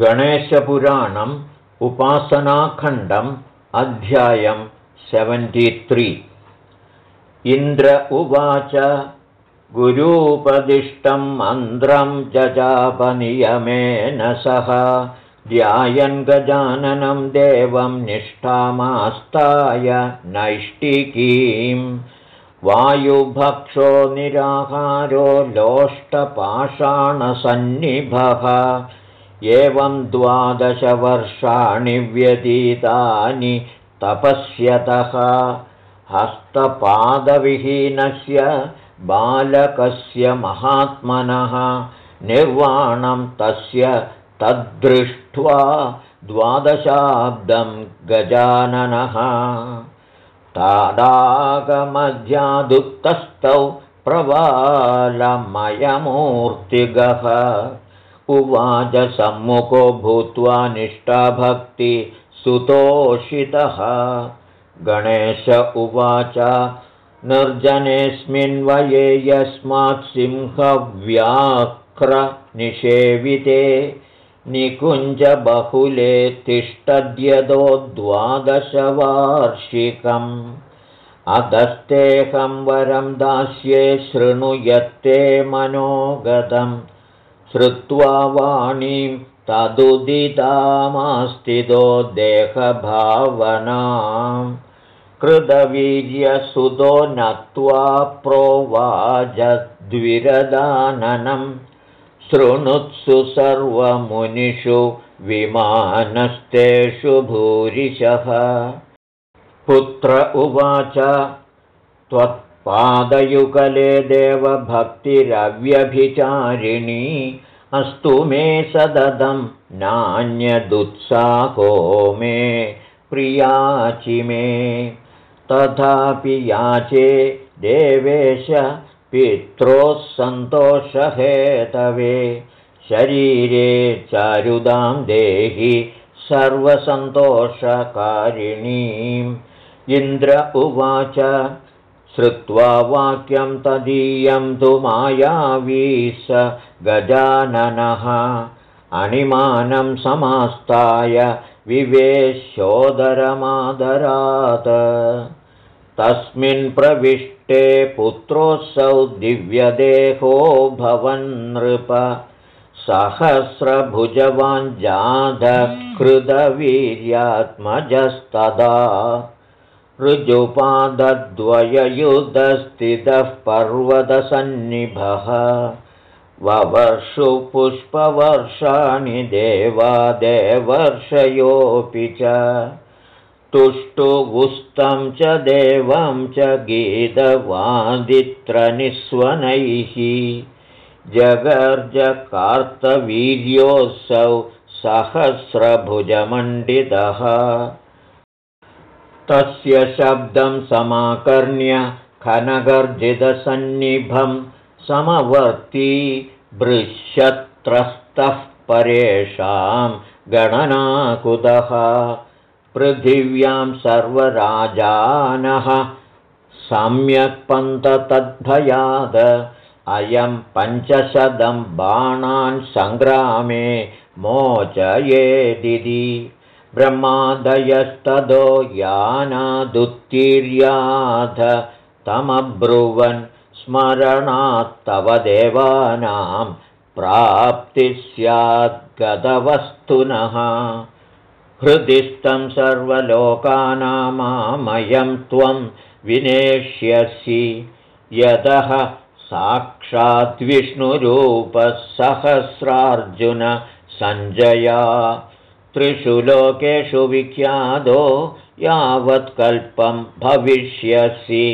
गणेशपुराणम् उपासनाखण्डम् अध्यायं सेवेण्टित्रि इन्द्र उवाच गुरूपदिष्टं मन्त्रं जजापनियमेन सह। ध्यायन् गजाननं देवं निष्ठामास्ताय नैष्टिकीं वायुभक्षो निराहारो लोष्टपाषाणसन्निभः एवं द्वादशवर्षाणि व्यतीतानि तपस्यतः। हस्तपादविहीनस्य बालकस्य महात्मनः निर्वाणं तस्य तद्दृष्ट्वा द्वादशाब्दं गजाननः। ताडागमध्यादुक्तस्थौ प्रवालमयमूर्तिगः उवाचसम्मुखो भूत्वा निष्ठाभक्तिसुतोषितः गणेश उवाच निर्जनेऽस्मिन् वये यस्मात् सिंहव्याघ्रनिषेविते। निकुञ्जबहुले तिष्ठद्यदो द्वादशवार्षिकम्। अधस्तेऽहं वरं दास्ये शृणुयत्ते मनोगतम् श्रुत्वा वाणीं तदुदितामास्तितो देहभावना कृतवीर्यसुतो नत्वा प्रोवाजद्विरदाननं शृणुत्सु सर्वमुनिषु विमानस्तेषु भूरिशः पुत्र उवाच त्वत् पादयुगले देवभक्तिरव्यभिचारिणी अस्तु मे सददं नान्यदुत्साहो मे प्रियाचि मे। तथापि याचे देवेश पित्रोः सन्तोषहेतवे शरीरे चारुदां देहि सर्वसन्तोषकारिणीम्। इन्द्र उवाच श्रुत्वा वाक्यं तदीयं तु मायावी स गजाननः। अणिमानं समास्ताय विवेशोदरमादरात् तस्मिन् प्रविष्टे पुत्रोऽसौ दिव्यदेहो भवन्नृप सहस्रभुजवाञ्जाधकृतवीर्यात्मजस्तदा ऋजुपादद्वययुधस्थितः पर्वतसन्निभः। ववर्षु पुष्पवर्षाणि देवादेवर्षयोऽपि च। तुष्टुगुस्तं च देवं च गीतवादित्रनिस्वनैः। जगर्जकार्तवीर्योऽसौ सहस्रभुजमण्डितः तस्य शब्दं समाकर्ण्य खनगर्जितसन्निभं समवर्ती बृहत्रस्तः परेषां गणनाकुतः। पृथिव्यां सर्वराजानः सम्यक् पन्ततद्भयाद अयं पञ्चशतं बाणान् सङ्ग्रामे मोचयेदिति ब्रह्मादयस्तदो यानादुत्तीर्याध तमब्रुवन् स्मरणात्तव देवानां प्राप्तिस्याद्गतवस्तुनः। हृदिस्थं सर्वलोकानामामयं त्वं विनेष्यसि। यतः साक्षाद्विष्णुरूपः सहस्रार्जुन सञ्जया त्रिषु लोकेषु विख्यातो यावत्कल्पं भविष्यसि।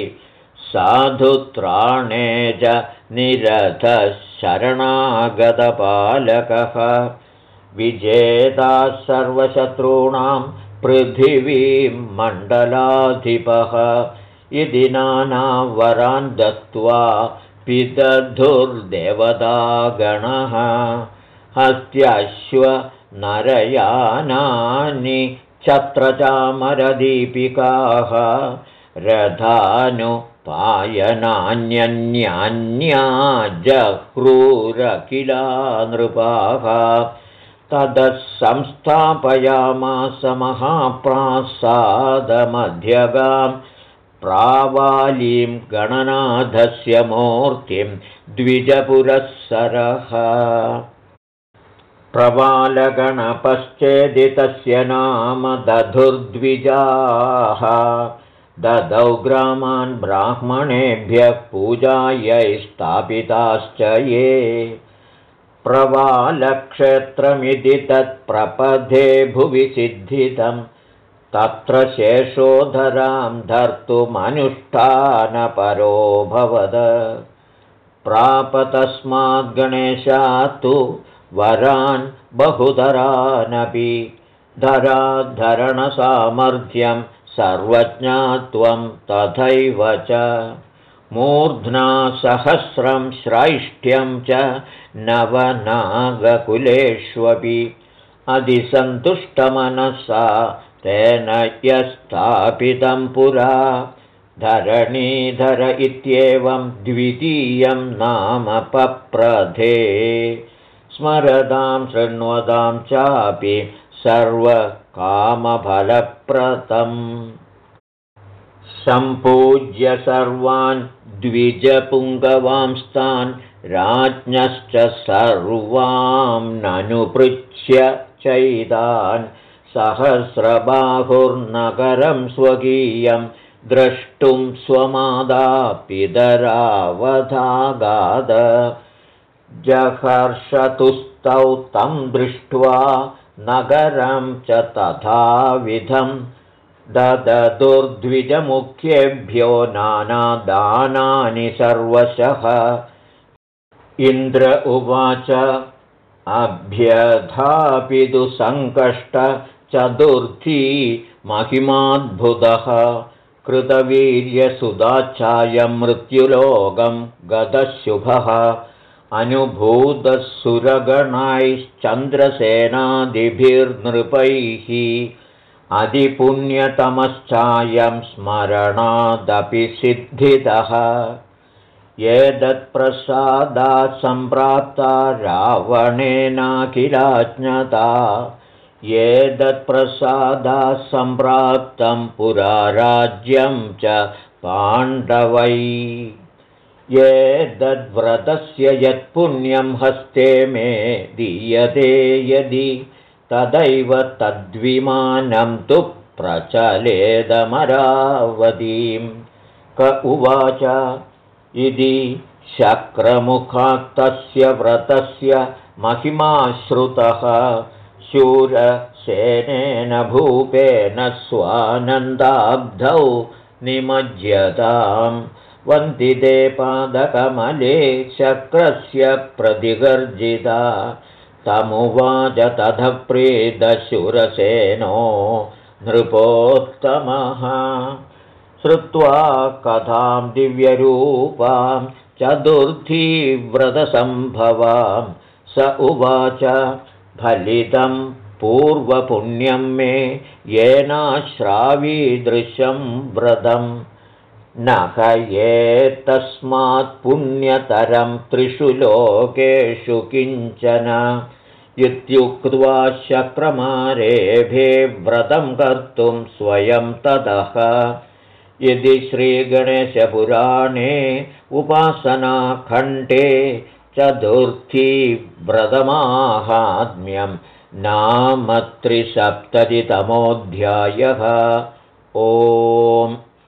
साधुत्राणे च निरथः शरणागतपालकः विजेताः सर्वशत्रूणां पृथिवीं मण्डलाधिपः। इति नानावरान् दत्त्वा पितधुर्देवतागणः हस्त्यश्व नरयानानि छत्रचामरदीपिकाः रथानुपायनान्यन्यान्या जह्रूरकिला नृपाः ततः संस्थापयामास महाप्रासादमध्यगां प्रावालीं गणनाथस्य मूर्तिं द्विजपुरःसरः प्रवालगणपश्चेदितस्य नाम दधुर्द्विजाः। ददौ ग्रामान् ब्राह्मणेभ्यः पूजायै स्थापिताश्च ये। प्रवालक्षेत्रमिति तत्प्रपदे भुवि सिद्धितं तत्र शेषोधरां धर्तुमनुष्ठानपरोऽभवद प्रापतस्माद्गणेशात्तु वरान् बहुधरानपि धराद्धरणसामर्थ्यं सर्वज्ञात्वं तथैव च मूर्ध्ना सहस्रं श्रैष्ठ्यं च नवनागकुलेष्वपि अधिसन्तुष्टमनसा तेन यस्थापितं पुरा धरणीधर इत्येवं द्वितीयं नाम पप्रधे स्मरदां शृण्वतां चापि सर्वकामफलप्रतम् सम्पूज्य सर्वान् द्विजपुङ्गवांस्तान् राज्ञश्च सर्वां ननुपृच्छ्य चैतान्। सहस्रबाहुर्नगरं स्वकीयं द्रष्टुं स्वमादापितरावधागाद जहर्षतुस्तौ तं दृष्ट्वा नगरं च तथाविधं दददुर्द्विजमुख्येभ्यो नानादानानि सर्वशः। इन्द्र उवाच अभ्यधापिदुसङ्कष्टचतुर्थी महिमाद्भुतः। कृतवीर्यसुदाच्छायं मृत्युलोकं गतशुभः अनुभूतसुरगणैश्चन्द्रसेनादिभिर्नृपैः अधिपुण्यतमश्चायं स्मरणादपि सिद्धितः। एतत्प्रसादात् सम्प्राप्ता रावणेनाखिलाज्ञता। एतत्प्रसादात् सम्प्राप्तं पुरा राज्यं च पाण्डवै एतद्व्रतस्य यत्पुण्यं हस्ते मे दीयते यदि तदैव तद्विमानं तु प्रचलेदमरावतीं क उवाच इति शक्रमुखात्तस्य व्रतस्य महिमाश्रुतः शूरसेनेन भूपेन स्वानन्दाब्धौ निमज्यताम् वन्दिते पादकमले शक्रस्य प्रतिगर्जिता। तमुवाच तथप्रीदशुरसेनो नृपोत्तमः। श्रुत्वा कथां दिव्यरूपां चतुर्थीव्रतसम्भवां। स उवाच फलितं पूर्वपुण्यं मे येनाश्रावीदृशं व्रतम् न तस्मात् पुण्यतरं त्रिषु लोकेषु किञ्चन। इत्युक्त्वा शक्रमारेभे व्रतं कर्तुं स्वयं ततः। यदि श्रीगणेशपुराणे उपासनाखण्डे चतुर्थी व्रतमाहात्म्यं नाम त्रिसप्ततितमोऽध्यायः। ओम्